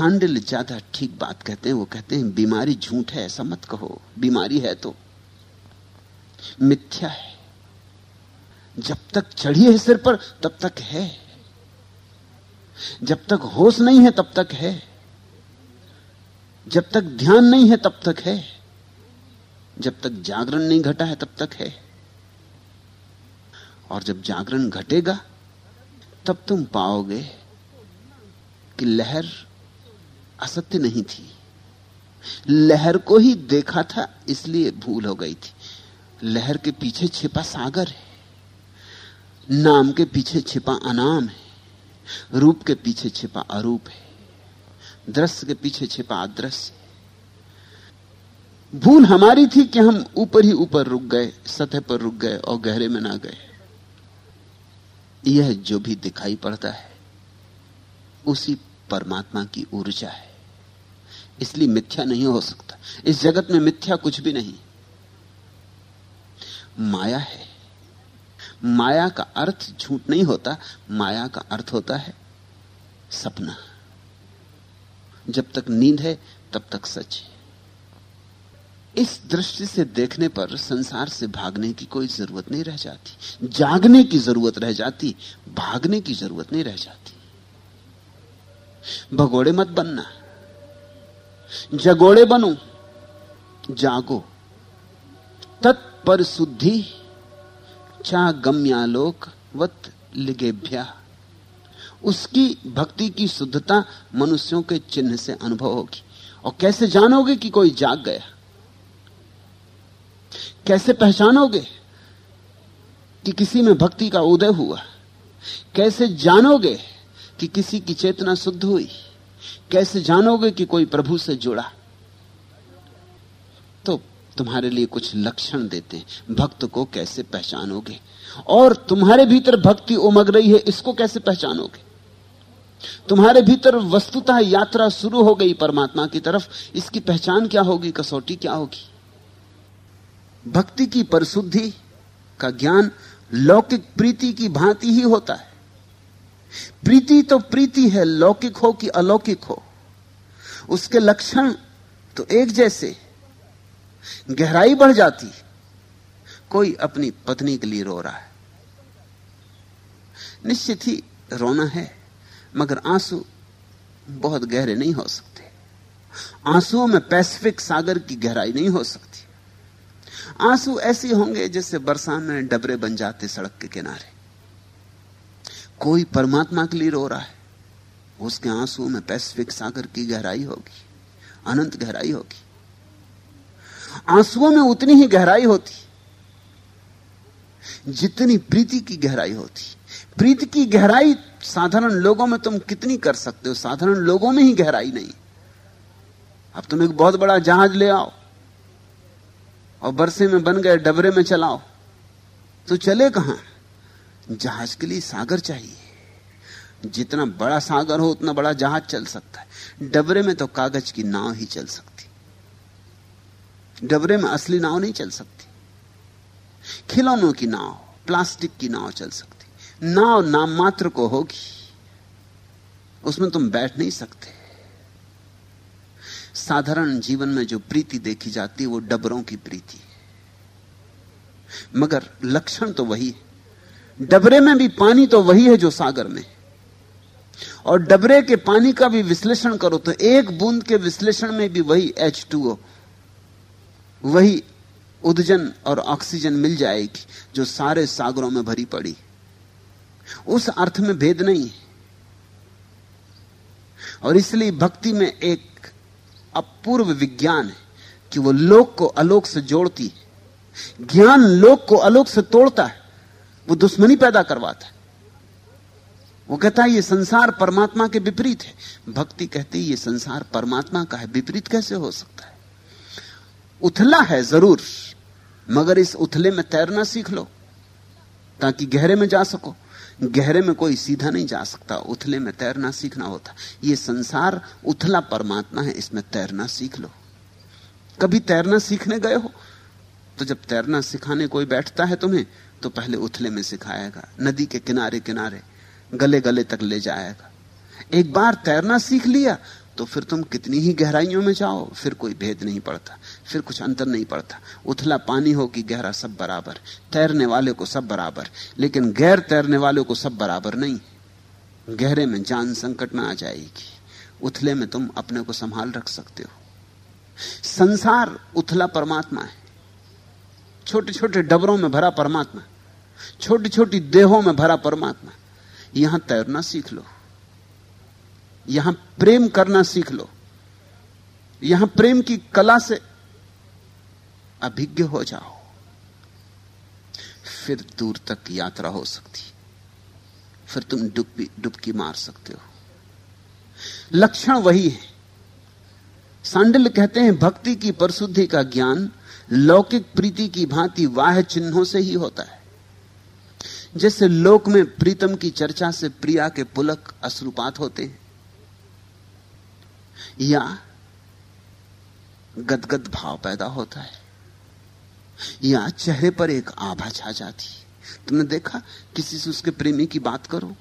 सांडिल ज़्यादा ठीक बात कहते हैं, वो कहते हैं, बीमारी झूठ है, ऐसा मत कहो। बीमारी है तो मिथ्या है। जब तक चढ़ी है सिर पर, तब तक है। जब तक होश नहीं है, तब तक है। जब तक ध्यान नहीं है, तब तक है। जब तक जागरण नहीं घटा है, तब तक है। और जब जागरण घटेगा, तब तुम पाओगे कि लहर असत्य नहीं थी। लहर को ही देखा था, इसलिए भूल हो गई थी। लहर के पीछे छिपा सागर है, नाम के पीछे छिपा अनाम है, रूप के पीछे छिपा अरूप है, दृश्य के पीछे छिपा अदृश्य भूल हमारी थी कि हम ऊपर ही ऊपर रुक गए, सतह पर रुक गए और गहरे में ना गए। यह जो भी दिखाई पड़ता है, उसी परमात्मा की ऊर्जा है। इसलिए मिथ्या नहीं हो सकता। इस जगत में मिथ्या कुछ भी नहीं। माया है। माया का अर्थ झूठ नहीं होता, माया का अर्थ होता है सपना। जब तक नींद है, तब तक सच है। इस दृष्टि से देखने पर संसार से भागने की कोई ज़रूरत नहीं रह जाती। जागने की ज़रूरत रह जाती, भागने की ज़रूरत नहीं रह जाती। भगोड़े मत बनना। जगोड़े बनो, जागो। तत्पर शुद्धि चा गम्यालोक वत लिगेभ्या। उसकी भक्ति की शुद्धता मनुष्यों के चिन्ह से अनुभव होगी। और कैसे जानोगे कि कोई जाग गया? कैसे पहचानोगे कि किसी में भक्ति का उदय हुआ? कैसे जानोगे कि किसी की चेतना शुद्ध हुई? कैसे जानोगे कि कोई प्रभु से जुड़ा? तो तुम्हारे लिए कुछ लक्षण देते भक्त को कैसे पहचानोगे? और तुम्हारे भीतर भक्ति उमग रही है, इसको कैसे पहचानोगे? तुम्हारे भीतर वस्तुतः यात्रा शुरू हो गई परमात्मा की तरफ़। इसकी पहचान क्या होगी? कसौटी क्या होगी? भक्ति की परशुद्धि का ज्ञान, लौकिक प्रीति की भांति ही होता है। प्रीति तो प्रीति है, लौकिक हो कि अलौकिक हो। उसके लक्षण तो एक जैसे, गहराई बढ़ जाती, कोई अपनी पत्नी के लिए रो रहा है। निश्चित ही रोना है, मगर आँसू बहुत गहरे नहीं हो सकते। आंसुओं में पैसिफिक सागर की गहराई नहीं हो सकती। आँसू ऐसे होंगे जैसे बरसात में डबरे बन जाते सड़क के किनारे। कोई परमात्मा के लिए रो रहा है, उसके आँसू में पैसिफिक सागर की गहराई होगी, अनंत गहराई होगी। आंसुओं में उतनी ही गहराई होती, जितनी प्रीति की गहराई होती। प्रीति की गहराई साधारण लोगों में तुम कितनी कर सकते हो? साधारण लोगों में ही गहराई नहीं। अब तुम एक बहुत बड़ा जहाज़ ले आओ, और बरसे में बन गए, डबरे में चलाओ। तो चले कहाँ? जहाज़ के लिए सागर चाहिए। जितना बड़ा सागर हो, उतना बड़ा जहाज़ चल सकता है। डबरे में तो कागज़ की नाव ही चल सकती। डबरे में असली नाव नहीं चल सकती। खिलौनों की नाव, प्लास्टिक की नाव चल सकती। नाव नाम मात्र को होगी। उसमें तुम बैठ नहीं सकते। साधारण जीवन में जो प्रीति देखी जाती है, वो डबरों की प्रीति मगर लक्षण तो वही है। डबरे में भी पानी तो वही है जो सागर में। और डबरे के पानी का भी विश्लेषण करो तो एक बूंद के विश्लेषण में भी वही एच टू वही उदजन और ऑक्सीजन मिल जाएगी जो सारे सागरों में भरी पड़ी। उस अर्थ में भेद नहीं है। और इसलिए भक्ति में एक अपूर्व विज्ञान है कि वो लोक को अलोक से जोड़ती ज्ञान लोक को अलोक से तोड़ता है। वो दुश्मनी पैदा करवाता है। वो कहता है, ये संसार परमात्मा के विपरीत है। भक्ति कहती है, ये संसार परमात्मा का है, विपरीत कैसे हो सकता है? उथला है ज़रूर, मगर इस उथले में तैरना सीख लो, ताकि गहरे में जा सको। गहरे में कोई सीधा नहीं जा सकता, उथले में तैरना सीखना होता। ये संसार उथला परमात्मा है, इसमें तैरना सीख लो। कभी तैरना सीखने गए हो? तो जब तैरना सिखाने कोई बैठता है तुम्हें तो पहले उथले में सिखाएगा, नदी के किनारे किनारे गले गले तक ले जाएगा। एक बार तैरना सीख लिया तो फिर तुम कितनी ही गहराइयों में जाओ, फिर कोई भेद नहीं पड़ता, फिर कुछ अंतर नहीं पड़ता। उथला पानी हो कि गहरा सब बराबर, तैरने वाले को सब बराबर, लेकिन गैर तैरने वाले को सब बराबर नहीं। गहरे में जान संकट में आ जाएगी। उथले में तुम अपने को संभाल रख सकते हो। संसार उथला परमात्मा है। छोटे छोटे डबरों में भरा परमात्मा। छोटी छोटी देहों में भरा परमात्मा। यहाँ तैरना सीख लो। यहाँ प्रेम करना सीख लो। यहाँ प्रेम की कला से अभिज्ञ हो जाओ। फिर दूर तक यात्रा हो सकती। फिर तुम डुबकी डुबकी मार सकते हो। लक्षण वही है। सांडिल कहते हैं, भक्ति की परशुद्धि का ज्ञान लौकिक प्रीति की भांति वाह चिन्हों से ही होता है। जैसे लोक में प्रीतम की चर्चा से प्रिया के पुलक अश्रुपात होते हैं। या गदगद भाव पैदा होता है। या चेहरे पर एक आभा छा जाती तुमने देखा? किसी से उसके प्रेमी की बात करो,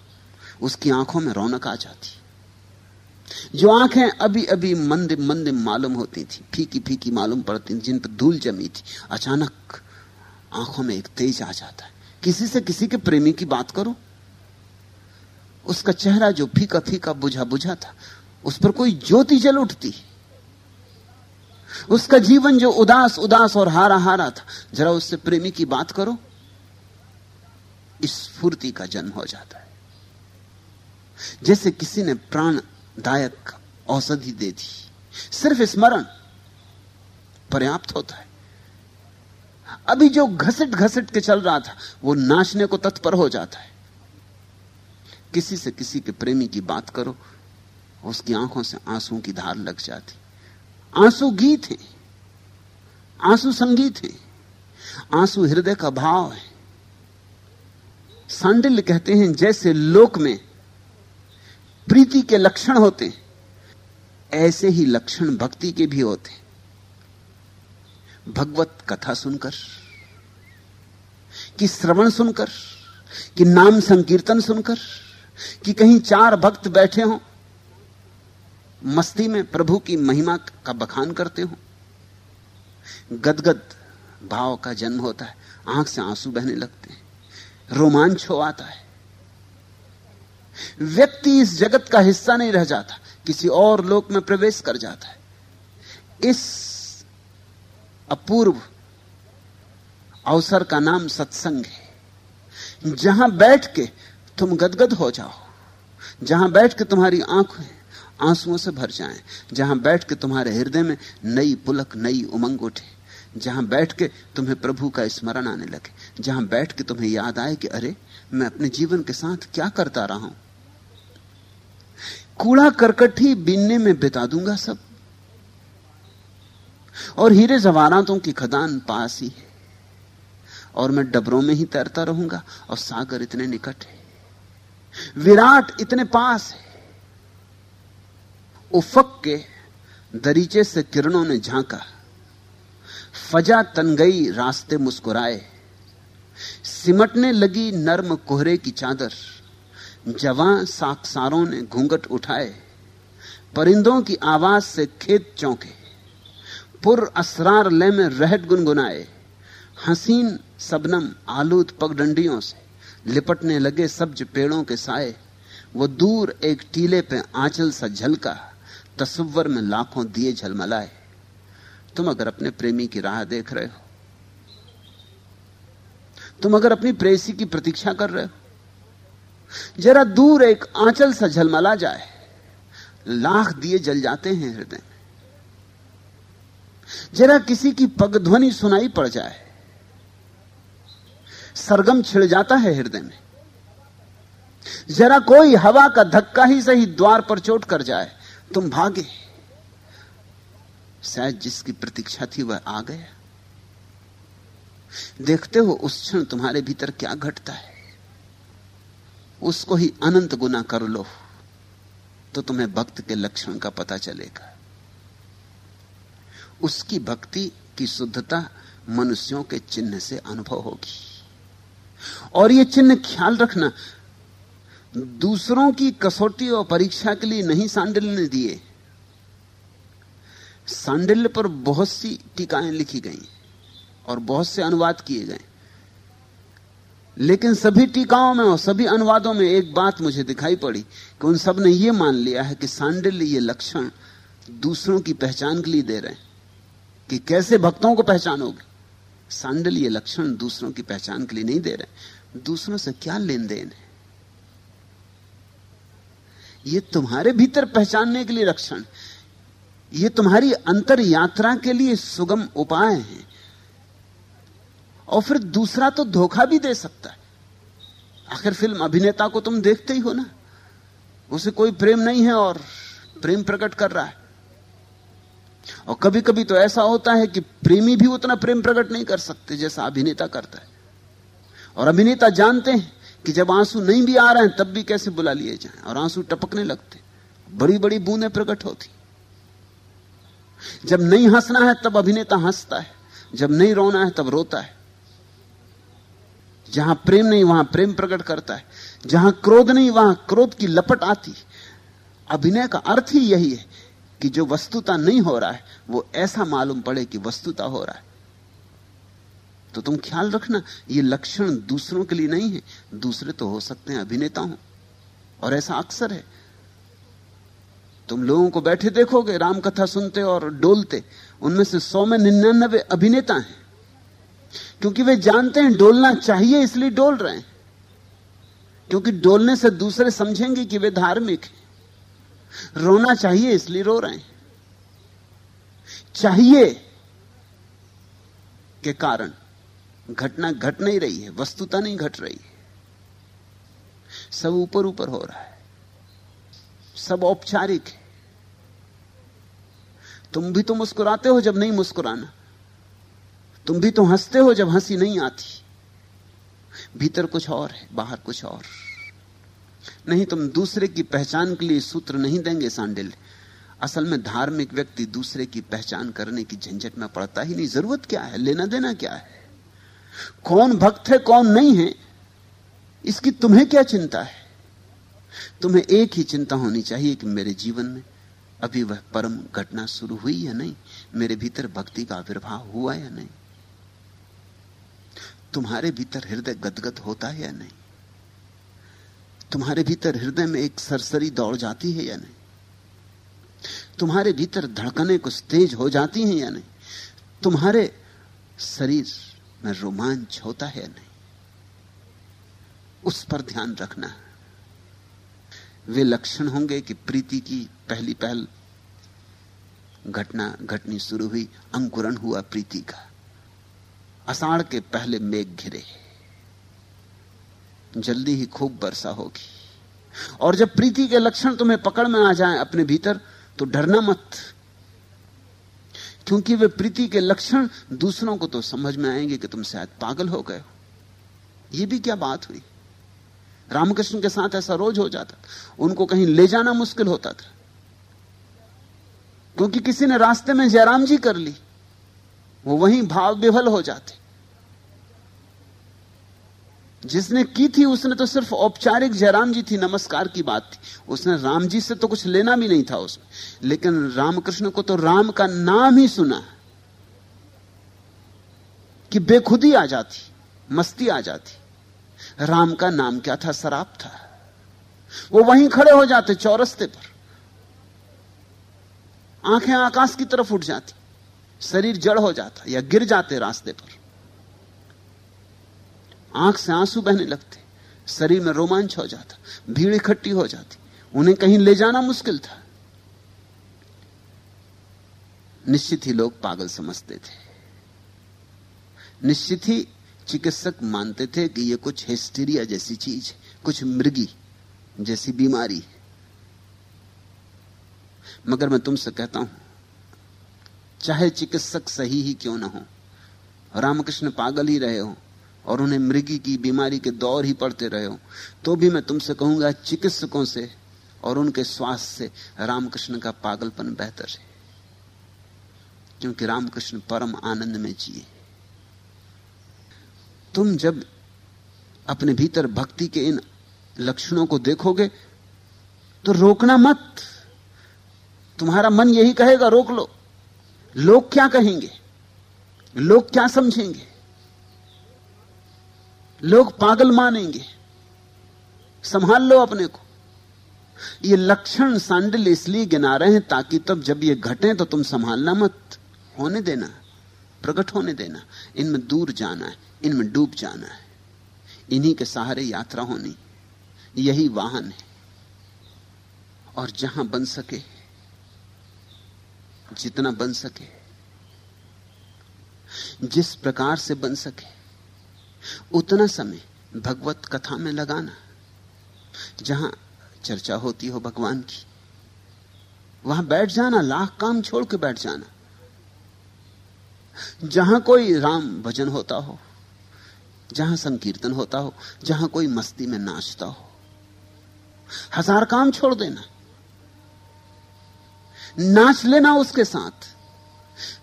उसकी आँखों में रौनक आ जाती जो आँखें अभी अभी मंद मंद मालूम होती थी फीकी फीकी मालूम पड़ती थी, जिन पर धूल जमी थी, अचानक आँखों में एक तेज आ जाता है। किसी से किसी के प्रेमी की बात करो? उसका चेहरा जो फीका फीका बुझा बुझा था, उस पर कोई ज्योति जल उठती। उसका जीवन जो उदास उदास और हारा हारा था, जरा उससे प्रेमी की बात करो स्फूर्ति का जन्म हो जाता है। जैसे किसी ने प्राणदायक औषधि दे दी, सिर्फ़ स्मरण पर्याप्त होता है। अभी जो घसट घसट के चल रहा था, वो नाचने को तत्पर हो जाता है। किसी से किसी के प्रेमी की बात करो, उसकी आँखों से आँसू की धार लग जाती। आँसू गीत है, आँसू संगीत है, आँसू हृदय का भाव है। सांडिल्य कहते हैं, जैसे लोक में प्रीति के लक्षण होते ऐसे ही लक्षण भक्ति के भी होते भगवत कथा सुनकर, कि श्रवण सुनकर, कि नाम संकीर्तन सुनकर, कि कहीं चार भक्त बैठे हों, मस्ती में प्रभु की महिमा का बखान करते हो। गदगद भाव का जन्म होता है, आँख से आँसू बहने लगते हैं, रोमांच हो आता है। व्यक्ति इस जगत का हिस्सा नहीं रह जाता, किसी और लोक में प्रवेश कर जाता है। इस अपूर्व अवसर का नाम सत्संग है। जहाँ बैठ के तुम गदगद हो जाओ, जहाँ बैठ के तुम्हारी आँखें आंसुओं से भर जाएँ, जहाँ बैठ के तुम्हारे हृदय में नई पुलक, नई उमंग उठे, जहाँ बैठ के तुम्हें प्रभु का स्मरण आने लगे, जहाँ बैठ के तुम्हें याद आए कि अरे, मैं अपने जीवन के साथ क्या करता रहा हूँ। कूड़ा करकट ही बीनने में बिता दूँगा सब। और हीरे जवारातों की खदान पास ही है। और मैं डबरों में ही तैरता रहूँगा और सागर इतने निकट है। विराट इतने पास है। उफक के दरीचे से किरणों ने झांका। फजा तन गई रास्ते मुस्कुराए। सिमटने लगी नर्म कोहरे की चादर। जवां साक्षारों ने घूंघट उठाए। परिंदों की आवाज़ से खेत चौंके। पुर असरार ले में रहट गुनगुनाए। हसीन सबनम आलूद पगडंडियों से। लिपटने लगे सब्ज पेड़ों के साए। वो दूर एक टीले पे आंचल सा झलका। तस्वर में लाखों दिए झलमलाए। तुम अगर अपने प्रेमी की राह देख रहे हो। तुम अगर अपनी प्रेसी की प्रतीक्षा कर रहे हो। जरा दूर एक आंचल सा झलमला जाए। लाख दिए जल जाते हैं हृदय। जरा किसी की पगध्वनि सुनाई पड़ जाए। सरगम छिड़ जाता है हृदय में। जरा कोई हवा का धक्का ही सही द्वार पर चोट कर जाए, तुम भागे। शायद जिसकी प्रतीक्षा थी वह आ गया। देखते हो, उस क्षण तुम्हारे भीतर क्या घटता है। उसको ही अनंत गुना कर लो तो तुम्हें भक्त के लक्षण का पता चलेगा। उसकी भक्ति की शुद्धता मनुष्यों के चिन्ह से अनुभव होगी। और यह चिन्ह ख्याल रखना, दूसरों की कसौटी और परीक्षा के लिए नहीं सांडिल ने दिए। सांडिल्य पर बहुत सी टीकाएँ लिखी गई और बहुत से अनुवाद किए गए। लेकिन सभी टीकाओं में और सभी अनुवादों में एक बात मुझे दिखाई पड़ी कि उन सबने यह मान लिया है कि सांडिल्य ये लक्षण दूसरों की पहचान के लिए दे रहे हैं। कि कैसे भक्तों को पहचानोगे सांडल ये लक्षण दूसरों की पहचान के लिए नहीं दे रहे दूसरों से क्या लेन देन है? ये तुम्हारे भीतर पहचानने के लिए लक्षण। ये तुम्हारी अंतर यात्रा के लिए सुगम उपाय हैं। और फिर दूसरा तो धोखा भी दे सकता है। आखिर फ़िल्म अभिनेता को तुम देखते ही हो ना? उसे कोई प्रेम नहीं है और प्रेम प्रकट कर रहा है। और कभी कभी तो ऐसा होता है कि प्रेमी भी उतना प्रेम प्रकट नहीं कर सकते जैसा अभिनेता करता है। और अभिनेता जानते हैं कि जब आँसू नहीं भी आ रहे हैं, तब भी कैसे बुला लिए जाएँ, और आँसू टपकने लगते बड़ी बड़ी बूंदें प्रकट होती। जब नहीं हंसना है, तब अभिनेता हंसता है। जब नहीं रोना है, तब रोता है। जहाँ प्रेम नहीं, वहाँ प्रेम प्रकट करता है। जहाँ क्रोध नहीं, वहाँ क्रोध की लपट आती अभिनय का अर्थ ही यही है कि जो वस्तुता नहीं हो रहा है, वो ऐसा मालूम पड़े कि वस्तुता हो रहा है। तो तुम ख्याल रखना, ये लक्षण दूसरों के लिए नहीं है, दूसरे तो हो सकते हैं अभिनेता हो। और ऐसा अक्सर है। तुम लोगों को बैठे देखोगे राम कथा सुनते और डोलते, उनमें से सौ में निन्यानबे अभिनेता हैं। क्योंकि वे जानते हैं, डोलना चाहिए, इसलिए डोल रहे हैं। क्योंकि डोलने से दूसरे समझेंगे कि वे धार्मिक हैं। रोना चाहिए इसलिए रो रहे हैं। चाहिए के कारण घटना घट नहीं रही है, वस्तुता नहीं घट रही है। सब ऊपर ऊपर हो रहा है। सब औपचारिक है। तुम भी तो मुस्कुराते हो जब नहीं मुस्कुराना। तुम भी तो हँसते हो जब हँसी नहीं आती। भीतर कुछ और है, बाहर कुछ और। नहीं तुम दूसरे की पहचान के लिए सूत्र नहीं देंगे सांडिल असल में धार्मिक व्यक्ति दूसरे की पहचान करने की झंझट में पड़ता ही नहीं। ज़रूरत क्या है? लेना देना क्या है? कौन भक्त है, कौन नहीं है? इसकी तुम्हें क्या चिंता है? तुम्हें एक ही चिंता होनी चाहिए कि मेरे जीवन में अभी वह परम घटना शुरू हुई या नहीं? मेरे भीतर भक्ति का आविर्भाव हुआ या नहीं? तुम्हारे भीतर हृदय गदगद होता है या नहीं? तुम्हारे भीतर हृदय में एक सरसरी दौड़ जाती है या नहीं? तुम्हारे भीतर धड़कने कुछ तेज हो जाती हैं या नहीं? तुम्हारे शरीर में रोमांच होता है या नहीं? उस पर ध्यान रखना। वे लक्षण होंगे कि प्रीति की पहली पहल घटना, घटनी शुरू हुई, अंकुरण हुआ प्रीति का। अषाढ़ के पहले मेघ घिरे। जल्दी ही खूब वर्षा होगी। और जब प्रीति के लक्षण तुम्हें पकड़ में आ जाएँ अपने भीतर तो डरना मत। क्योंकि वे प्रीति के लक्षण दूसरों को तो समझ में आएँगे कि तुम शायद पागल हो गए हो। यह भी क्या बात हुई? रामकृष्ण के साथ ऐसा रोज हो जाता उनको कहीं ले जाना मुश्किल होता था। क्योंकि किसी ने रास्ते में जयराम जी कर ली, वो वहीं भाव विभल हो जाते। जिसने की थी उसने तो सिर्फ़ औपचारिक जयराम जी थी, नमस्कार की बात थी। उसने राम जी से तो कुछ लेना भी नहीं था उसमें। लेकिन रामकृष्ण को तो राम का नाम ही सुना कि बेखुदी आ जाती, मस्ती आ जाती। राम का नाम क्या था? शराब था। वो वहीं खड़े हो जाते चौरस्ते पर। आँखें आकाश की तरफ़ उठ जाती, शरीर जड़ हो जाता या गिर जाते रास्ते पर। आँख से आँसू बहने लगते, शरीर में रोमांच हो जाता, भीड़ इकट्ठी हो जाती, उन्हें कहीं ले जाना मुश्किल था। निश्चित ही लोग पागल समझते थे। निश्चित ही चिकित्सक मानते थे कि यह कुछ हिस्टीरिया जैसी चीज़ कुछ मृगी जैसी बीमारी मगर मैं तुमसे कहता हूँ, चाहे चिकित्सक सही ही क्यों ना हो, रामकृष्ण पागल ही रहे हो और उन्हें मृगी की बीमारी के दौर ही पड़ते रहे हो। तो भी मैं तुमसे कहूँगा, चिकित्सकों से और उनके स्वास्थ्य से रामकृष्ण का पागलपन बेहतर है। क्योंकि रामकृष्ण परम आनंद में जिए। तुम जब अपने भीतर भक्ति के इन लक्षणों को देखोगे तो रोकना मत। तुम्हारा मन यही कहेगा, रोक लो। लोग क्या कहेंगे? लोग क्या समझेंगे? लोग पागल मानेंगे। संभाल लो अपने को। ये लक्षण सांडिल इसलिए गिना रहे हैं ताकि तब जब ये घटे तो तुम संभालना मत। होने देना, प्रकट होने देना। इनमें दूर जाना है, इनमें डूब जाना है। इन्हीं के सहारे यात्रा होनी, यही वाहन है। और जहाँ बन सके, जितना बन सके, जिस प्रकार से बन सके उतना समय भगवत कथा में लगाना। जहाँ चर्चा होती हो भगवान की, वहाँ बैठ जाना, लाख काम छोड़ के बैठ जाना। जहाँ कोई राम भजन होता हो, जहाँ संकीर्तन होता हो, जहाँ कोई मस्ती में नाचता हो, हज़ार काम छोड़ देना। नाच लेना उसके साथ।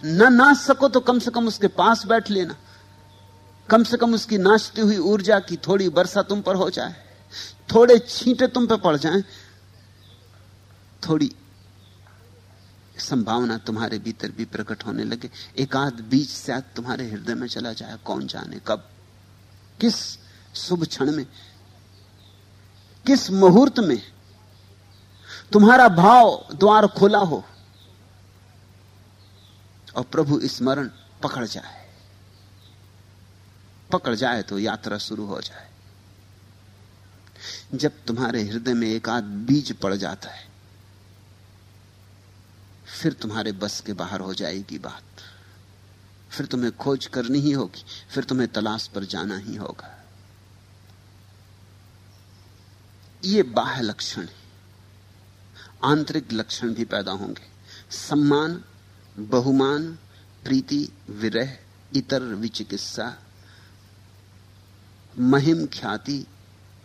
न नाच सको तो कम से कम उसके पास बैठ लेना। कम से कम उसकी नाचती हुई ऊर्जा की थोड़ी वर्षा तुम पर हो जाए, थोड़े छींटे तुम पर पड़ जाएँ, थोड़ी संभावना तुम्हारे भीतर भी प्रकट होने लगे। एक आध बीज शायद तुम्हारे हृदय में चला जाए, कौन जाने कब? किस शुभ क्षण में? किस मुहूर्त में? तुम्हारा भाव द्वार खुला हो और प्रभु स्मरण पकड़ जाए। पकड़ जाए तो यात्रा शुरू हो जाए। जब तुम्हारे हृदय में एक आध बीज पड़ जाता है, फिर तुम्हारे बस के बाहर हो जाएगी बात। फिर तुम्हें खोज करनी ही होगी, फिर तुम्हें तलाश पर जाना ही होगा। ये बाह्य लक्षण है। आंतरिक लक्षण भी पैदा होंगे। सम्मान, बहुमान, प्रीति, विरह, इतर विचिकित्सा महिम ख्याति,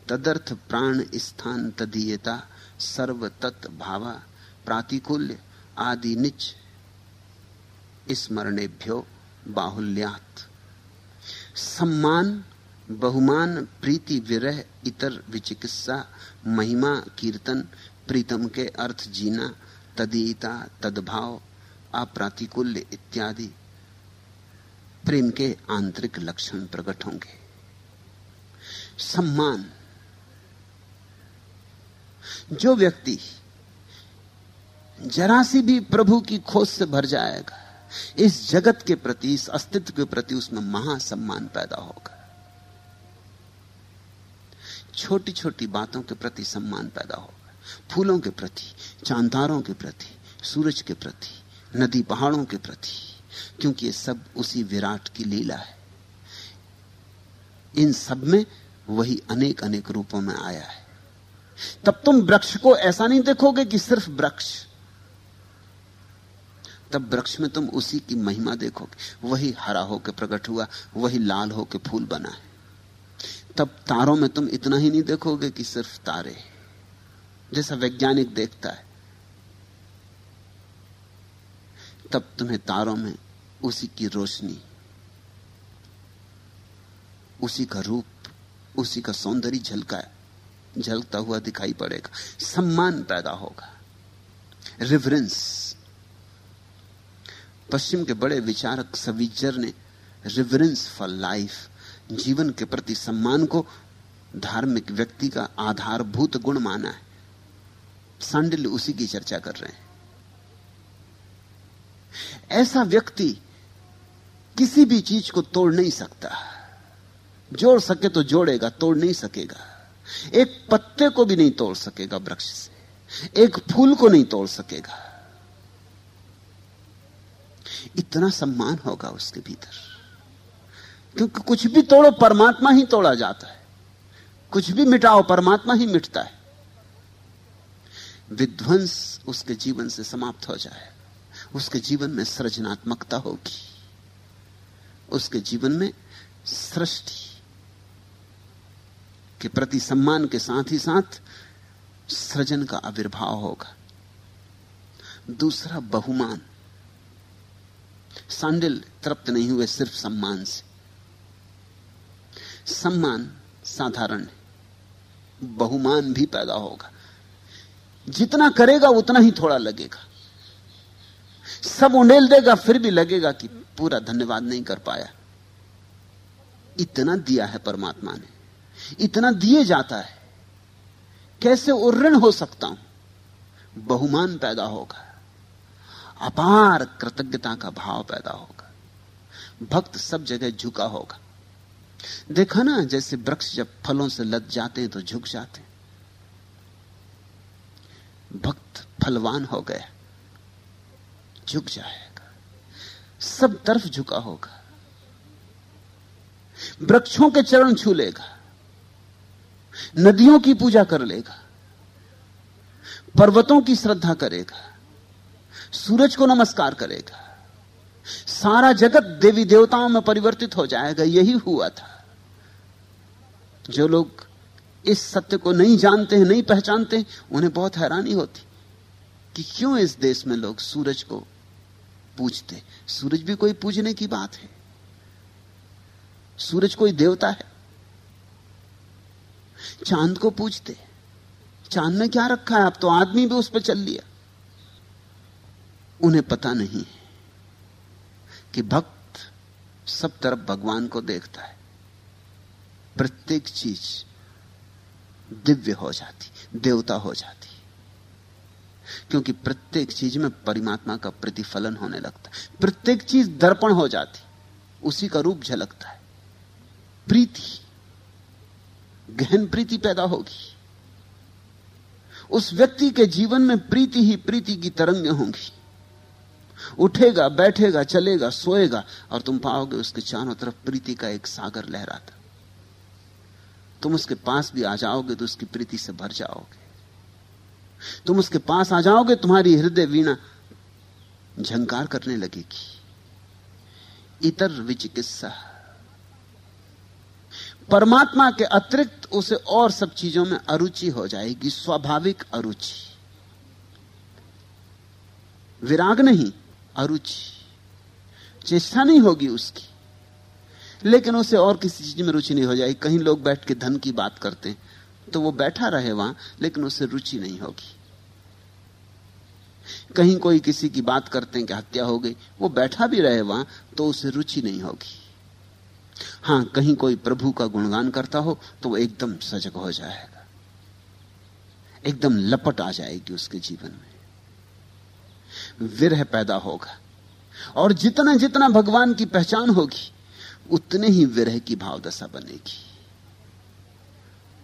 तदर्थ प्राण स्थान तदीयता सर्व तत् भावा, प्रातिकूल्य आदि निच स्मरणेभ्यो बाहुल्यात। सम्मान, बहुमान, प्रीति, विरह, इतर विचिकित्सा, महिमा, कीर्तन, प्रीतम के अर्थ जीना, तदीयता, तदभाव, अप्रातिकूल्य इत्यादि प्रेम के आंतरिक लक्षण प्रकट होंगे। सम्मान। जो व्यक्ति जरा सी भी प्रभु की खोज से भर जाएगा, इस जगत के प्रति, इस अस्तित्व के प्रति उसमें महासम्मान पैदा होगा। छोटी छोटी बातों के प्रति सम्मान पैदा होगा। फूलों के प्रति, चांदारों के प्रति, सूरज के प्रति, नदी पहाड़ों के प्रति, क्योंकि ये सब उसी विराट की लीला है। इन सब में वही अनेक अनेक रूपों में आया है। तब तुम वृक्ष को ऐसा नहीं देखोगे कि सिर्फ़ वृक्ष। तब वृक्ष में तुम उसी की महिमा देखोगे। वही हरा होकर प्रकट हुआ, वही लाल होकर फूल बना है। तब तारों में तुम इतना ही नहीं देखोगे कि सिर्फ़ तारे जैसा वैज्ञानिक देखता है। तब तुम्हें तारों में उसी की रोशनी, उसी का रूप उसी का सौंदर्य झलका है, झलकता हुआ दिखाई पड़ेगा, सम्मान पैदा होगा। रिवरेंस पश्चिम के बड़े विचारक सविजर ने रिवरेंस फॉर लाइफ जीवन के प्रति सम्मान को धार्मिक व्यक्ति का आधारभूत गुण माना है। सांडिल उसी की चर्चा कर रहे हैं। ऐसा व्यक्ति किसी भी चीज़ को तोड़ नहीं सकता। जोड़ सके तो जोड़ेगा, तोड़ नहीं सकेगा। एक पत्ते को भी नहीं तोड़ सकेगा वृक्ष से। एक फूल को नहीं तोड़ सकेगा। इतना सम्मान होगा उसके भीतर। क्योंकि कुछ भी तोड़ो, परमात्मा ही तोड़ा जाता है। कुछ भी मिटाओ, परमात्मा ही मिटता है। विध्वंस उसके जीवन से समाप्त हो जाए। उसके जीवन में सृजनात्मकता होगी। उसके जीवन में सृष्टि के प्रति सम्मान के साथ ही साथ सृजन का आविर्भाव होगा। दूसरा बहुमान। सांडिल तृप्त नहीं हुए सिर्फ़ सम्मान से। सम्मान साधारण है। बहुमान भी पैदा होगा। जितना करेगा, उतना ही थोड़ा लगेगा। सब उंडेल देगा, फिर भी लगेगा कि पूरा धन्यवाद नहीं कर पाया। इतना दिया है परमात्मा ने। इतना दिए जाता है। कैसे उऋण हो सकता हूँ? बहुमान पैदा होगा। अपार कृतज्ञता का भाव पैदा होगा। भक्त सब जगह झुका होगा। देखा ना, जैसे वृक्ष जब फलों से लद जाते हैं तो झुक जाते भक्त फलवान हो गया। झुक जाएगा। सब तरफ़ झुका होगा। वृक्षों के चरण छू लेगा। नदियों की पूजा कर लेगा, पर्वतों की श्रद्धा करेगा, सूरज को नमस्कार करेगा, सारा जगत देवी देवताओं में परिवर्तित हो जाएगा, यही हुआ था। जो लोग इस सत्य को नहीं जानते हैं, नहीं पहचानते उन्हें बहुत हैरानी होती कि क्यों इस देश में लोग सूरज को पूजते सूरज भी कोई पूजने की बात है। सूरज कोई देवता है? चाँद को पूछते चाँद में क्या रखा है? अब तो आदमी भी उस पर चल लिया। उन्हें पता नहीं कि भक्त सब तरफ़ भगवान को देखता है। प्रत्येक चीज़ दिव्य हो जाती, देवता हो जाती। क्योंकि प्रत्येक चीज़ में परमात्मा का प्रतिफलन होने लगता प्रत्येक चीज़ दर्पण हो जाती, उसी का रूप झलकता है। प्रीति। गहन प्रीति पैदा होगी। उस व्यक्ति के जीवन में प्रीति ही प्रीति की तरंग होंगी। उठेगा, बैठेगा, चलेगा, सोएगा और तुम पाओगे उसके चारों तरफ़ प्रीति का एक सागर लहराता। तुम उसके पास भी आ जाओगे तो उसकी प्रीति से भर जाओगे। तुम उसके पास आ जाओगे, तुम्हारी हृदय वीणा झंकार करने लगेगी। इतर विचिकित्सा परमात्मा के अतिरिक्त उसे और सब चीज़ों में अरुचि हो जाएगी, स्वाभाविक अरुचि। विराग नहीं, अरुचि। चेष्टा नहीं होगी उसकी। लेकिन उसे और किसी चीज़ में रुचि नहीं हो जाएगी। कहीं लोग बैठ के धन की बात करते हैं तो वो बैठा रहे वहाँ, लेकिन उसे रुचि नहीं होगी। कहीं कोई किसी की बात करते हैं कि हत्या हो गई, वो बैठा भी रहे वहाँ तो उसे रुचि नहीं होगी। हाँ, कहीं कोई प्रभु का गुणगान करता हो तो वो एकदम सजग हो जाएगा। एकदम लपट आ जाएगी उसके जीवन में। विरह पैदा होगा। और जितना जितना भगवान की पहचान होगी, उतने ही विरह की भावदशा बनेगी।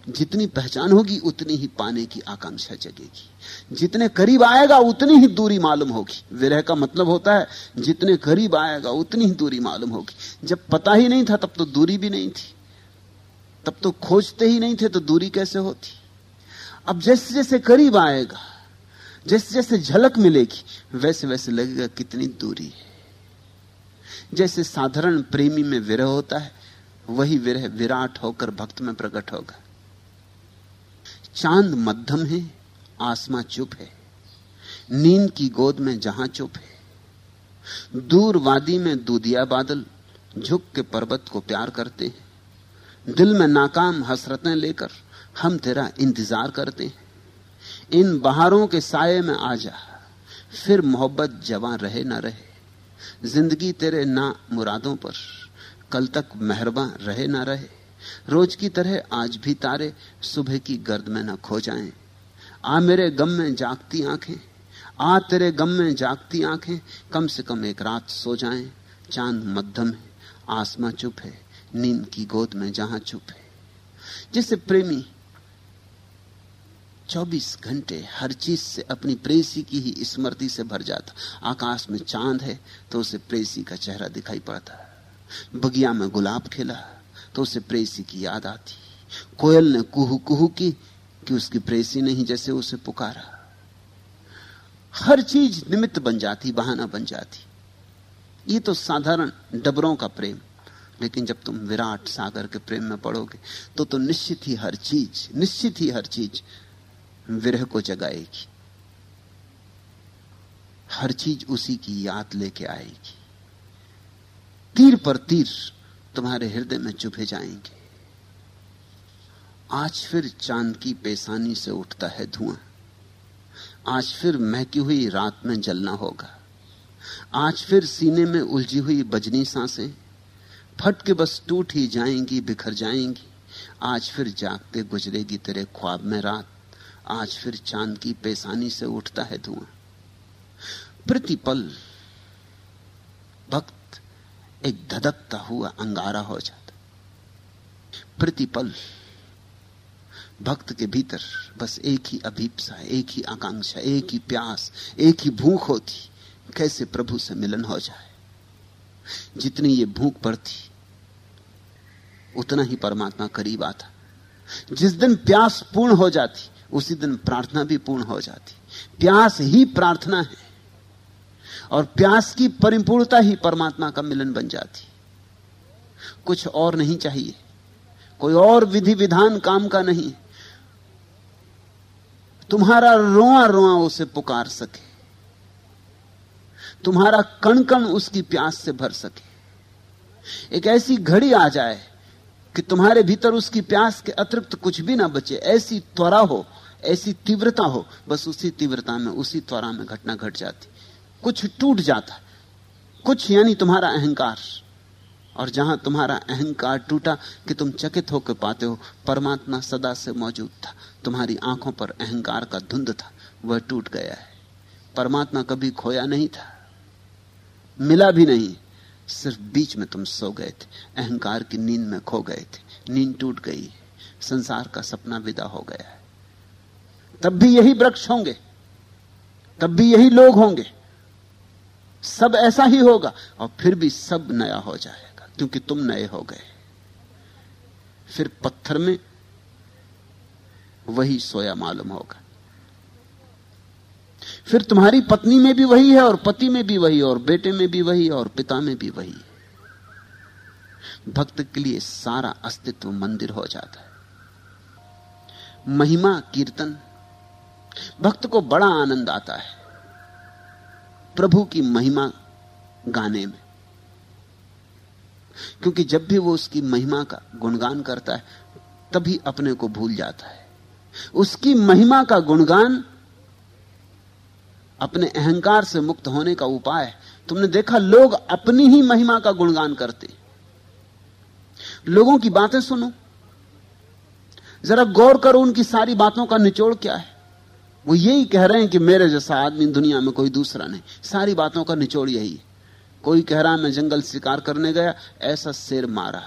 जितनी पहचान होगी, उतनी ही पाने की आकांक्षा जगेगी। जितने करीब आएगा, उतनी ही दूरी मालूम होगी। विरह का मतलब होता है, जितने करीब आएगा, उतनी ही दूरी मालूम होगी। जब पता ही नहीं था, तब तो दूरी भी नहीं थी। तब तो खोजते ही नहीं थे तो दूरी कैसे होती? अब जैसे जैसे करीब आएगा, जैसे जैसे झलक मिलेगी, वैसे वैसे लगेगा कितनी दूरी है। जैसे साधारण प्रेमी में विरह होता है, वही विरह विराट होकर भक्त में प्रकट होगा। चाँद मध्यम है, आसमां चुप है। नींद की गोद में जहाँ चुप है। दूर वादी में दूधिया बादल झुक के पर्वत को प्यार करते हैं। दिल में नाकाम हसरतें लेकर हम तेरा इंतज़ार करते हैं। इन बहारों के साय में आ जा, फिर मोहब्बत जवां रहे ना रहे। ज़िंदगी तेरे ना मुरादों पर, कल तक मेहरबा रहे ना रहे। रोज की तरह आज भी तारे सुबह की गर्द में न खो जाएँ। आ मेरे गम में जागती आँखें, आ तेरे गम में जागती आँखें, कम से कम एक रात सो जाएँ। चाँद मध्यम है, आसमां चुप है, नींद की गोद में जहाँ चुप है। जैसे प्रेमी 24 घंटे हर चीज़ से अपनी प्रेसी की ही स्मृति से भर जाता। आकाश में चाँद है तो उसे प्रेसी का चेहरा दिखाई पड़ता। बगिया में गुलाब खिला। तो उसे प्रेसी की याद आती। कोयल ने कुहू कुहू की कि उसकी प्रेसी नहीं जैसे उसे पुकारा। हर चीज़ निमित्त बन जाती, बहाना बन जाती। ये तो साधारण डबरों का प्रेम, लेकिन जब तुम विराट सागर के प्रेम में पड़ोगे तो तो निश्चित ही हर चीज़, निश्चित ही हर चीज़ विरह को जगाएगी। हर चीज़ उसी की याद लेके आएगी। तीर पर तीर तुम्हारे हृदय में चुभे जाएँगे। आज फिर चाँद की पेशानी से उठता है धुआँ। आज फिर महकी हुई रात में जलना होगा। आज फिर सीने में उलझी हुई बजनी साँसें। फट के बस टूट ही जाएँगी, बिखर जाएँगी। आज फिर जागते गुजरेगी तेरे ख्वाब में रात। आज फिर चाँद की पेशानी से उठता है धुआँ। प्रतिपल, भक्त एक धधकता हुआ अंगारा हो जाता। प्रतिपल, भक्त के भीतर बस एक ही अभीपसा, एक ही आकांक्षा, एक ही प्यास, एक ही भूख होती, कैसे प्रभु से मिलन हो जाए? जितनी ये भूख बढ़ती, उतना ही परमात्मा करीब आता। जिस दिन प्यास पूर्ण हो जाती, उसी दिन प्रार्थना भी पूर्ण हो जाती। प्यास ही प्रार्थना है। और प्यास की परिपूर्णता ही परमात्मा का मिलन बन जाती। कुछ और नहीं चाहिए। कोई और विधि विधान काम का नहीं। तुम्हारा रोआ रोआ उसे पुकार सके। तुम्हारा कण कण उसकी प्यास से भर सके। एक ऐसी घड़ी आ जाए कि तुम्हारे भीतर उसकी प्यास के अतिरिक्त कुछ भी ना बचे। ऐसी त्वरा हो, ऐसी तीव्रता हो, बस उसी तीव्रता में, उसी त्वरा में घटना घट जाती। कुछ टूट जाता कुछ यानी तुम्हारा अहंकार। और जहाँ तुम्हारा अहंकार टूटा कि तुम चकित होकर पाते हो, परमात्मा सदा से मौजूद था। तुम्हारी आँखों पर अहंकार का धुंध था, वह टूट गया है। परमात्मा कभी खोया नहीं था, मिला भी नहीं। सिर्फ़ बीच में तुम सो गए थे, अहंकार की नींद में खो गए थे, नींद टूट गई, संसार का सपना विदा हो गया है। तब भी यही वृक्ष होंगे, तब भी यही लोग होंगे। सब ऐसा ही होगा और फिर भी सब नया हो जाएगा, क्योंकि तुम नए हो गए। फिर पत्थर में वही सोया मालूम होगा। फिर तुम्हारी पत्नी में भी वही है और पति में भी वही और बेटे में भी वही और पिता में भी वही भक्त के लिए सारा अस्तित्व मंदिर हो जाता है। महिमा, कीर्तन, भक्त को बड़ा आनंद आता है। प्रभु की महिमा गाने में। क्योंकि जब भी वो उसकी महिमा का गुणगान करता है, तभी अपने को भूल जाता है। उसकी महिमा का गुणगान अपने अहंकार से मुक्त होने का उपाय है। तुमने देखा, लोग अपनी ही महिमा का गुणगान करते। लोगों की बातें सुनो। जरा गौर करो उनकी सारी बातों का निचोड़ क्या है। वो यही कह रहे हैं कि मेरे जैसा आदमी दुनिया में कोई दूसरा नहीं। सारी बातों का निचोड़ यही है। कोई कह रहा, मैं जंगल शिकार करने गया, ऐसा शेर मारा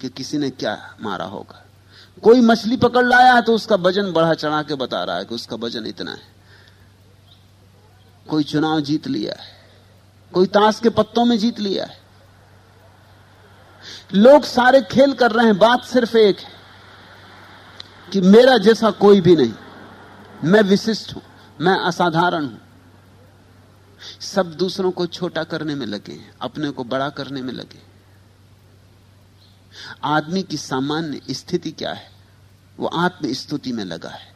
कि किसी ने क्या मारा होगा? कोई मछली पकड़ लाया है तो उसका वज़न बढ़ा चढ़ा के बता रहा है कि उसका वज़न इतना है। कोई चुनाव जीत लिया है। कोई ताश के पत्तों में जीत लिया है। लोग सारे खेल कर रहे हैं, बात सिर्फ़ एक है कि मेरा जैसा कोई भी नहीं। मैं विशिष्ट हूँ, मैं असाधारण हूँ। सब दूसरों को छोटा करने में लगे अपने को बड़ा करने में लगे आदमी की सामान्य स्थिति क्या है? वो आत्म स्तुति में लगा है।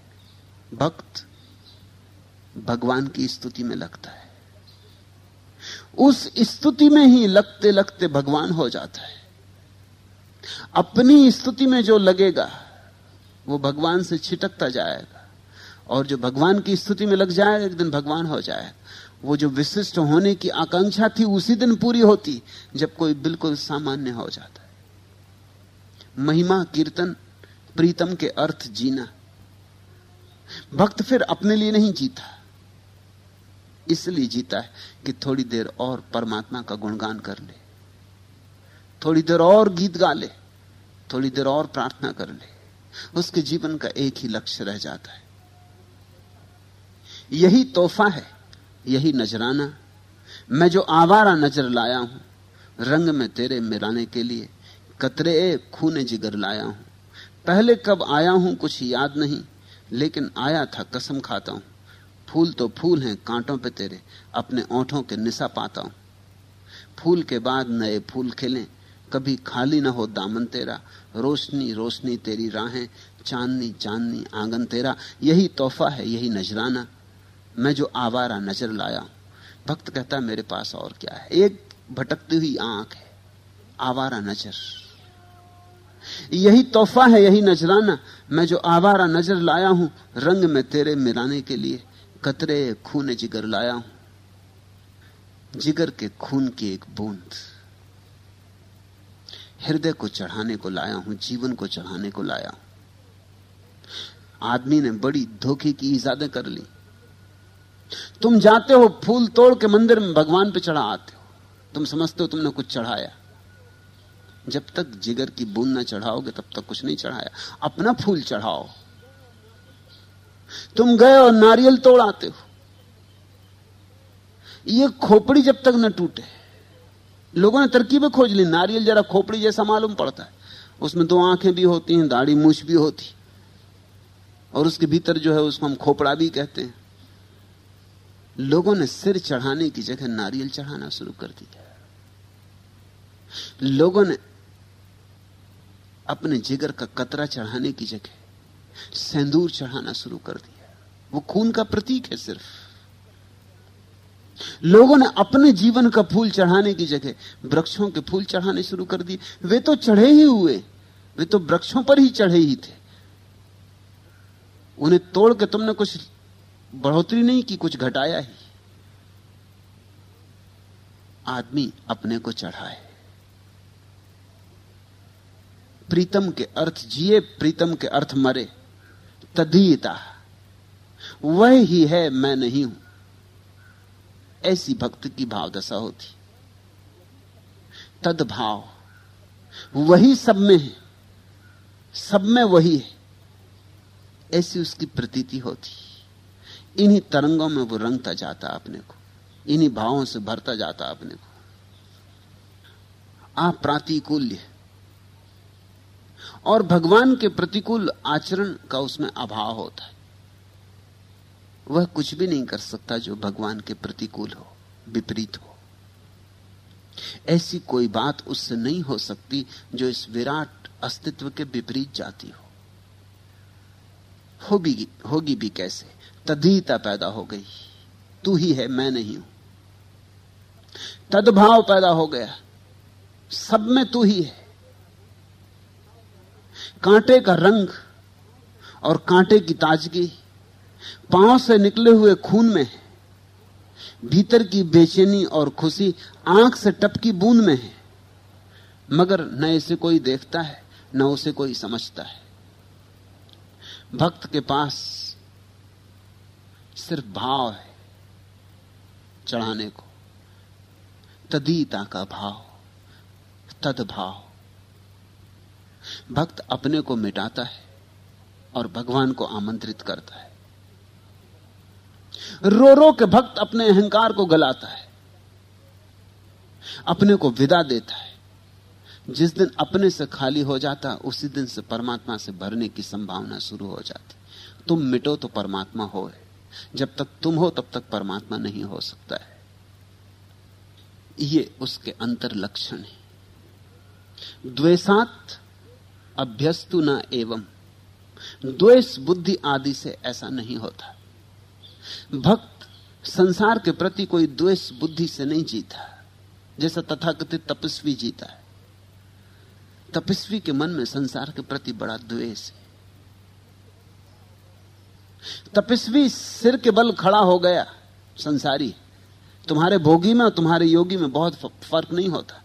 भक्त भगवान की स्तुति में लगता है। उस स्तुति में ही लगते लगते भगवान हो जाता है। अपनी स्तुति में जो लगेगा, वो भगवान से छिटकता जाएगा। और जो भगवान की स्तुति में लग जाए, एक दिन भगवान हो जाए। वो जो विशिष्ट होने की आकांक्षा थी, उसी दिन पूरी होती, जब कोई बिल्कुल सामान्य हो जाता। है महिमा, कीर्तन, प्रीतम के अर्थ जीना। भक्त फिर अपने लिए नहीं जीता। इसलिए जीता है कि थोड़ी देर और परमात्मा का गुणगान कर ले। थोड़ी देर और गीत गा ले। थोड़ी देर और प्रार्थना कर ले। उसके जीवन का एक ही लक्ष्य रह जाता है। यही तोहफा है, यही नजराना। मैं जो आवारा नज़र लाया हूँ, रंग में तेरे मिलाने के लिए कतरे खूने जिगर लाया हूँ। पहले कब आया हूँ कुछ याद नहीं, लेकिन आया था कसम खाता हूँ। फूल तो फूल हैं, कांटों पे तेरे अपने ओंठों के निशा पाता हूँ। फूल के बाद नए फूल खिले, कभी खाली ना हो दामन तेरा। रोशनी रोशनी तेरी राहें, चांदनी चांदनी आँगन तेरा। यही तोहफा है, यही नजराना। मैं जो आवारा नज़र लाया हूँ भक्त कहता, मेरे पास और क्या है? एक भटकती हुई आँख है, आवारा नज़र। यही तोहफा है, यही नजराना। मैं जो आवारा नज़र लाया हूँ, रंग में तेरे मिलाने के लिए कतरे खून जिगर लाया हूँ। जिगर के खून की एक बूंद। हृदय को चढ़ाने को लाया हूँ, जीवन को चढ़ाने को लाया हूँ। आदमी ने बड़ी धोखे की इजादे कर ली। तुम जाते हो फूल तोड़ के मंदिर में भगवान पे चढ़ा आते हो। तुम समझते हो तुमने कुछ चढ़ाया। जब तक जिगर की बूंद ना चढ़ाओगे, तब तक कुछ नहीं चढ़ाया। अपना फूल चढ़ाओ। तुम गए और नारियल तोड़ आते हो। ये खोपड़ी जब तक न टूटे, लोगों ने तरकीबें खोज ली, नारियल जरा खोपड़ी जैसा मालूम पड़ता है। उसमें दो आँखें भी होती हैं, दाढ़ी मूछ भी होती। और उसके भीतर जो है, उसको हम खोपड़ा भी कहते हैं। लोगों ने सिर चढ़ाने की जगह नारियल चढ़ाना शुरू कर दिया। लोगों ने अपने जिगर का कतरा चढ़ाने की जगह सेंदूर चढ़ाना शुरू कर दिया। वो खून का प्रतीक है सिर्फ़। लोगों ने अपने जीवन का फूल चढ़ाने की जगह वृक्षों के फूल चढ़ाने शुरू कर दिए। वे तो चढ़े ही हुए, वे तो वृक्षों पर ही चढ़े ही थे। उन्हें तोड़ के तुमने कुछ बढ़ोतरी नहीं की कुछ घटाया ही। आदमी अपने को चढ़ाए। प्रीतम के अर्थ जिए, प्रीतम के अर्थ मरे। तदीयता। वह ही है, मैं नहीं हूँ। ऐसी भक्त की भावदशा होती। तद भाव वही सब में है। सब में वही है। ऐसी उसकी प्रतीति होती। इन्हीं तरंगों में वो रंगता जाता अपने को। इन्हीं भावों से भरता जाता अपने को। आप प्रातिकूल्य और भगवान के प्रतिकूल आचरण का उसमें अभाव होता है। वह कुछ भी नहीं कर सकता जो भगवान के प्रतिकूल हो, विपरीत हो। ऐसी कोई बात उससे नहीं हो सकती जो इस विराट अस्तित्व के विपरीत जाती हो। होगी होगी भी कैसे? तदीता पैदा हो गई। तू ही है, मैं नहीं हूँ। तदभाव पैदा हो गया। सब में तू ही है। कांटे का रंग और कांटे की ताजगी पाँव से निकले हुए खून में है। भीतर की बेचैनी और खुशी आँख से टपकी बूंद में है। मगर न इसे कोई देखता है, न उसे कोई समझता है। भक्त के पास सिर्फ़ भाव है चढ़ाने को। तदीता का भाव, तदभाव। भक्त अपने को मिटाता है और भगवान को आमंत्रित करता है। रो रो के भक्त अपने अहंकार को गलाता है, अपने को विदा देता है। जिस दिन अपने से खाली हो जाता, उसी दिन से परमात्मा से भरने की संभावना शुरू हो जाती। तुम मिटो तो परमात्मा हो। जब तक तुम हो, तब तक परमात्मा नहीं हो सकता है। ये उसके अंतर लक्षण है। द्वेषात अभ्यस्तु न एवं। द्वेष बुद्धि आदि से ऐसा नहीं होता। भक्त संसार के प्रति कोई द्वेष बुद्धि से नहीं जीता। जैसा तथाकथित तपस्वी जीता है। तपस्वी के मन में संसार के प्रति बड़ा द्वेष है। तपस्वी सिर के बल खड़ा हो गया संसारी। तुम्हारे भोगी में और तुम्हारे योगी में बहुत फ़र्क नहीं होता।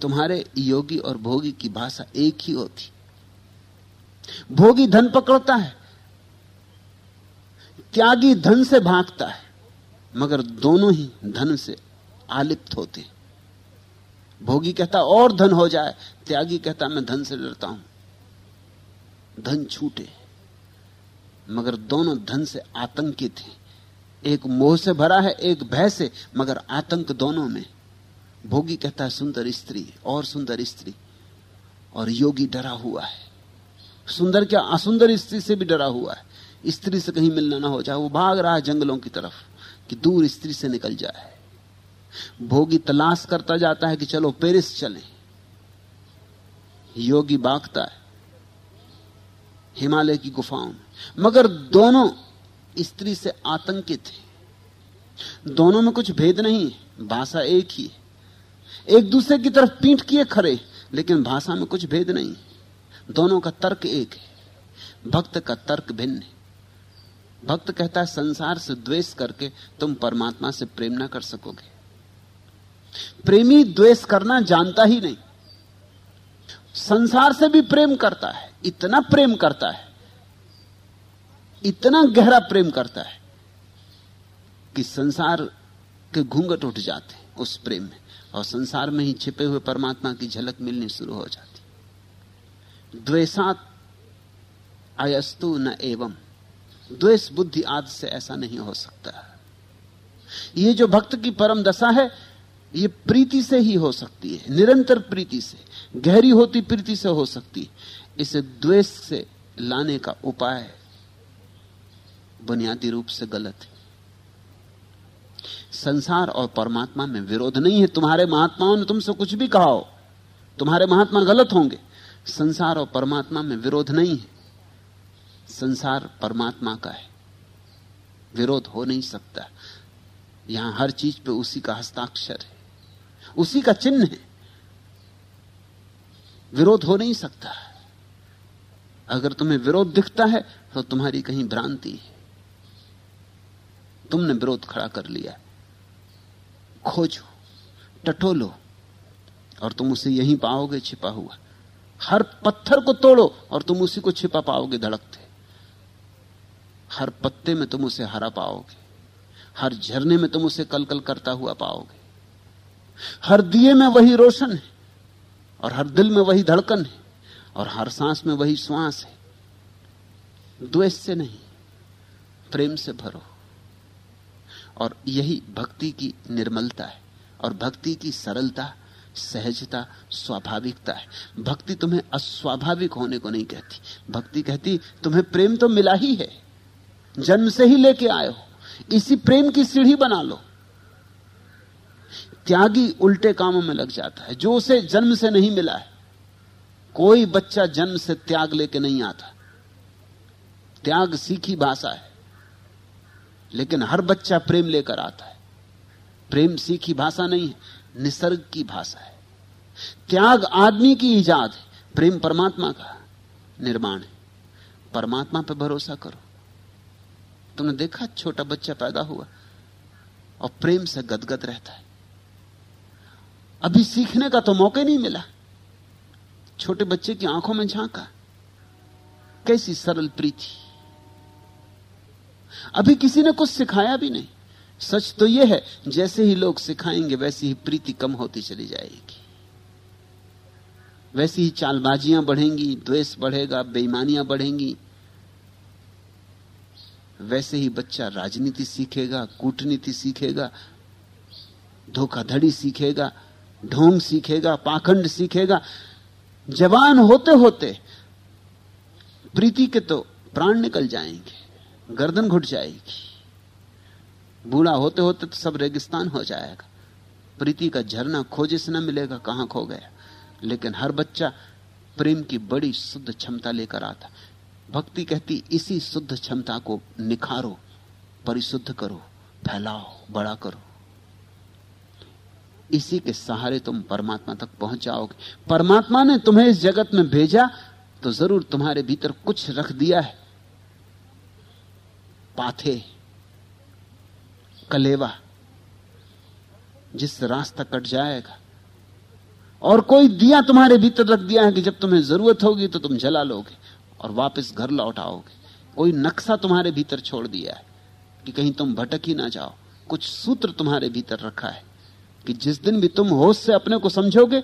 तुम्हारे योगी और भोगी की भाषा एक ही होती। भोगी धन पकड़ता है, त्यागी धन से भागता है, मगर दोनों ही धन से आलिप्त होते भोगी कहता, और धन हो जाए। त्यागी कहता, मैं धन से डरता हूँ। धन छूटे। मगर दोनों धन से आतंकित हैं। एक मोह से भरा है, एक भय से, मगर आतंक दोनों में। भोगी कहता है, सुंदर स्त्री, और सुंदर स्त्री। और योगी डरा हुआ है। सुंदर क्या? असुंदर स्त्री से भी डरा हुआ है। स्त्री से कहीं मिलना ना हो जाए वो भाग रहा है जंगलों की तरफ़, कि दूर स्त्री से निकल जाए। भोगी तलाश करता जाता है कि चलो पेरिस चले। योगी बागता है। हिमालय की गुफाओं मगर दोनों स्त्री से आतंकित है। दोनों में कुछ भेद नहीं, भाषा एक है एक दूसरे की तरफ़ पीठ किए खड़े, लेकिन भाषा में कुछ भेद नहीं। दोनों का तर्क एक है। भक्त का तर्क भिन्न है। भक्त कहता है, संसार से द्वेष करके तुम परमात्मा से प्रेम ना कर सकोगे। प्रेमी द्वेष करना जानता ही नहीं। संसार से भी प्रेम करता है, इतना प्रेम करता है इतना गहरा प्रेम करता है कि संसार के घूंघट उठ जाते उस प्रेम में और संसार में ही छिपे हुए परमात्मा की झलक मिलनी शुरू हो जाती द्वेषात अयस्तु न एवं। द्वेष बुद्धि आदि से ऐसा नहीं हो सकता। ये जो भक्त की परम दशा है, ये प्रीति से ही हो सकती है, निरंतर प्रीति से, गहरी होती प्रीति से हो सकती है। इसे द्वेष से लाने का उपाय बुनियादी रूप से गलत है। संसार और परमात्मा में विरोध नहीं है। तुम्हारे महात्माओं ने तुमसे कुछ भी कहा हो, तुम्हारे महात्मा गलत होंगे। संसार और परमात्मा में विरोध नहीं है। संसार परमात्मा का है। विरोध हो नहीं सकता। यहाँ हर चीज़ पे उसी का हस्ताक्षर है। उसी का चिन्ह है। विरोध हो नहीं सकता। अगर तुम्हें विरोध दिखता है तो तुम्हारी कहीं भ्रांति है। तुमने विरोध खड़ा कर लिया खोजो, टटोलो, और तुम उसे यहीं पाओगे, छिपा हुआ। हर पत्थर को तोड़ो, और तुम उसी को छिपा पाओगे, धड़कते। हर पत्ते में तुम उसे हरा पाओगे। हर झरने में तुम उसे कलकल करता हुआ पाओगे। हर दिए में वही रोशन है, और हर दिल में वही धड़कन है, और हर सांस में वही श्वास है। द्वेष से नहीं, प्रेम से भरो। और यही भक्ति की निर्मलता है और भक्ति की सरलता, सहजता, स्वाभाविकता है। भक्ति तुम्हें अस्वाभाविक होने को नहीं कहती। भक्ति कहती, तुम्हें प्रेम तो मिला ही है। जन्म से ही लेके आए हो। इसी प्रेम की सीढ़ी बना लो। त्यागी उल्टे कामों में लग जाता है। जो उसे जन्म से नहीं मिला है, कोई बच्चा जन्म से त्याग लेके नहीं आता। त्याग सीखी भाषा है। लेकिन हर बच्चा प्रेम लेकर आता है। प्रेम सीखी भाषा नहीं है, निसर्ग की भाषा है। त्याग आदमी की ईजाद है, प्रेम परमात्मा का निर्माण है। परमात्मा पर भरोसा करो। तुमने देखा छोटा बच्चा पैदा हुआ और प्रेम से गदगद रहता है। अभी सीखने का तो मौका नहीं मिला। छोटे बच्चे की आँखों में झांका। कैसी सरल प्रीति। अभी किसी ने कुछ सिखाया भी नहीं। सच तो यह है, जैसे ही लोग सिखाएँगे, वैसी ही प्रीति कम होती चली जाएगी। वैसी ही चालबाजियाँ बढ़ेंगी, द्वेष बढ़ेगा, बेईमानियाँ बढ़ेंगी। वैसे ही बच्चा राजनीति सीखेगा, कूटनीति सीखेगा, धोखाधड़ी सीखेगा, ढोंग सीखेगा, पाखंड सीखेगा। जवान होते होते प्रीति के तो प्राण निकल जाएँगे। गर्दन घुट जाएगी। बूढ़ा होते होते तो सब रेगिस्तान हो जाएगा। प्रीति का झरना खोजे से न मिलेगा, कहाँ खो गया? लेकिन हर बच्चा प्रेम की बड़ी शुद्ध क्षमता लेकर आता। भक्ति कहती, इसी शुद्ध क्षमता को निखारो, परिशुद्ध करो, फैलाओ, बड़ा करो। इसी के सहारे तुम परमात्मा तक पहुँच जाओगे परमात्मा ने तुम्हें इस जगत में भेजा तो ज़रूर तुम्हारे भीतर कुछ रख दिया है। पाथे, कलेवा जिससे रास्ता कट जाएगा। और कोई दिया तुम्हारे भीतर रख दिया है कि जब तुम्हें ज़रूरत होगी तो तुम जला लोगे और वापस घर लौट आओगे। कोई नक्शा तुम्हारे भीतर छोड़ दिया है कि कहीं तुम भटक ही ना जाओ। कुछ सूत्र तुम्हारे भीतर रखा है कि जिस दिन भी तुम होश से अपने को समझोगे,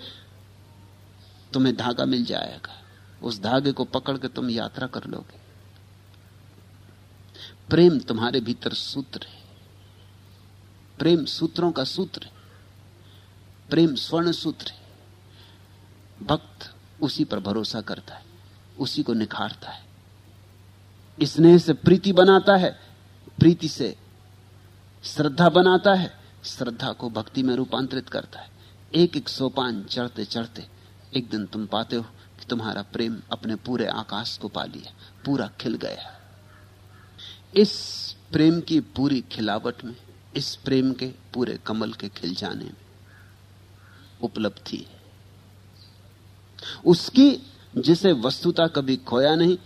तुम्हें धागा मिल जाएगा। उस धागे को पकड़ के तुम यात्रा कर लोगे। प्रेम तुम्हारे भीतर सूत्र है। प्रेम सूत्रों का सूत्र है। प्रेम स्वर्ण सूत्र है। भक्त उसी पर भरोसा करता है, उसी को निखारता है। स्नेह से प्रीति बनाता है, प्रीति से श्रद्धा बनाता है, श्रद्धा को भक्ति में रूपांतरित करता है। एक एक सोपान चढ़ते चढ़ते एक दिन तुम पाते हो कि तुम्हारा प्रेम अपने पूरे आकाश को पा लिया, पूरा खिल गया। इस प्रेम की पूरी खिलावट में, इस प्रेम के पूरे कमल के खिल जाने में उपलब्धि है। उसकी जिसे वस्तुता कभी खोया नहीं,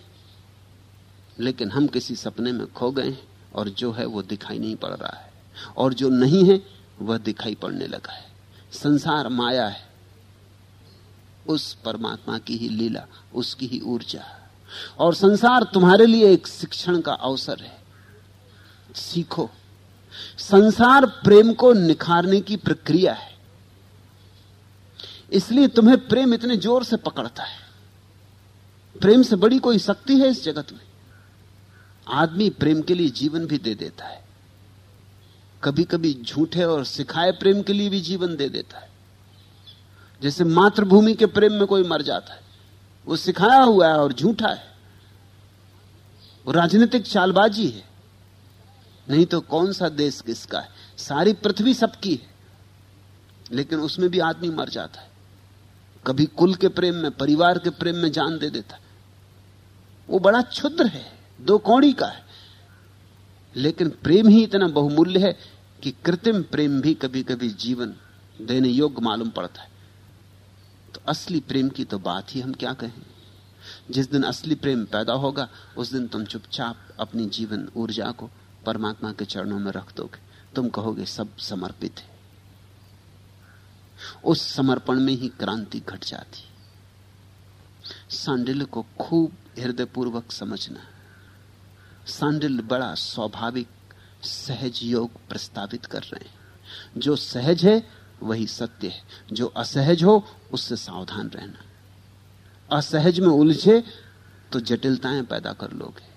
लेकिन हम किसी सपने में खो गए और जो है वो दिखाई नहीं पड़ रहा है। और जो नहीं है, वह दिखाई पड़ने लगा है। संसार माया है। उस परमात्मा की ही लीला, उसकी ही ऊर्जा। और संसार तुम्हारे लिए एक शिक्षण का अवसर है। सीखो। संसार प्रेम को निखारने की प्रक्रिया है। इसलिए तुम्हें प्रेम इतने ज़ोर से पकड़ता है। प्रेम से बड़ी कोई शक्ति है इस जगत में। आदमी प्रेम के लिए जीवन भी दे देता है। कभी कभी झूठे और सिखाए प्रेम के लिए भी जीवन दे देता है। जैसे मातृभूमि के प्रेम में कोई मर जाता है। वो सिखाया हुआ है और झूठा है। वो राजनीतिक चालबाजी है। नहीं तो कौन सा देश किसका है? सारी पृथ्वी सबकी है। लेकिन उसमें भी आदमी मर जाता है। कभी कुल के प्रेम में, परिवार के प्रेम में जान दे देता वो बड़ा क्षुद्र है, दो कौड़ी का है। लेकिन प्रेम ही इतना बहुमूल्य है कि कृत्रिम प्रेम भी कभी कभी जीवन देने योग्य मालूम पड़ता है। असली प्रेम की तो बात ही हम क्या कहें? जिस दिन असली प्रेम पैदा होगा, उस दिन तुम चुपचाप अपनी जीवन ऊर्जा को परमात्मा के चरणों में रख दोगे। तुम कहोगे, सब समर्पित है। उस समर्पण में ही क्रांति घट जाती। सांडिल को खूब हृदयपूर्वक समझना। सांडिल बड़ा स्वाभाविक, सहज योग प्रस्तावित कर रहे हैं। जो सहज है, वही सत्य है। जो असहज हो उससे सावधान रहना। असहज में उलझे तो जटिलताएँ पैदा कर लोगे।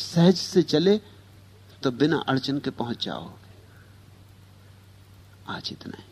सहज से चले तो बिना अड़चन के पहुँच जाओगे। आज इतना है।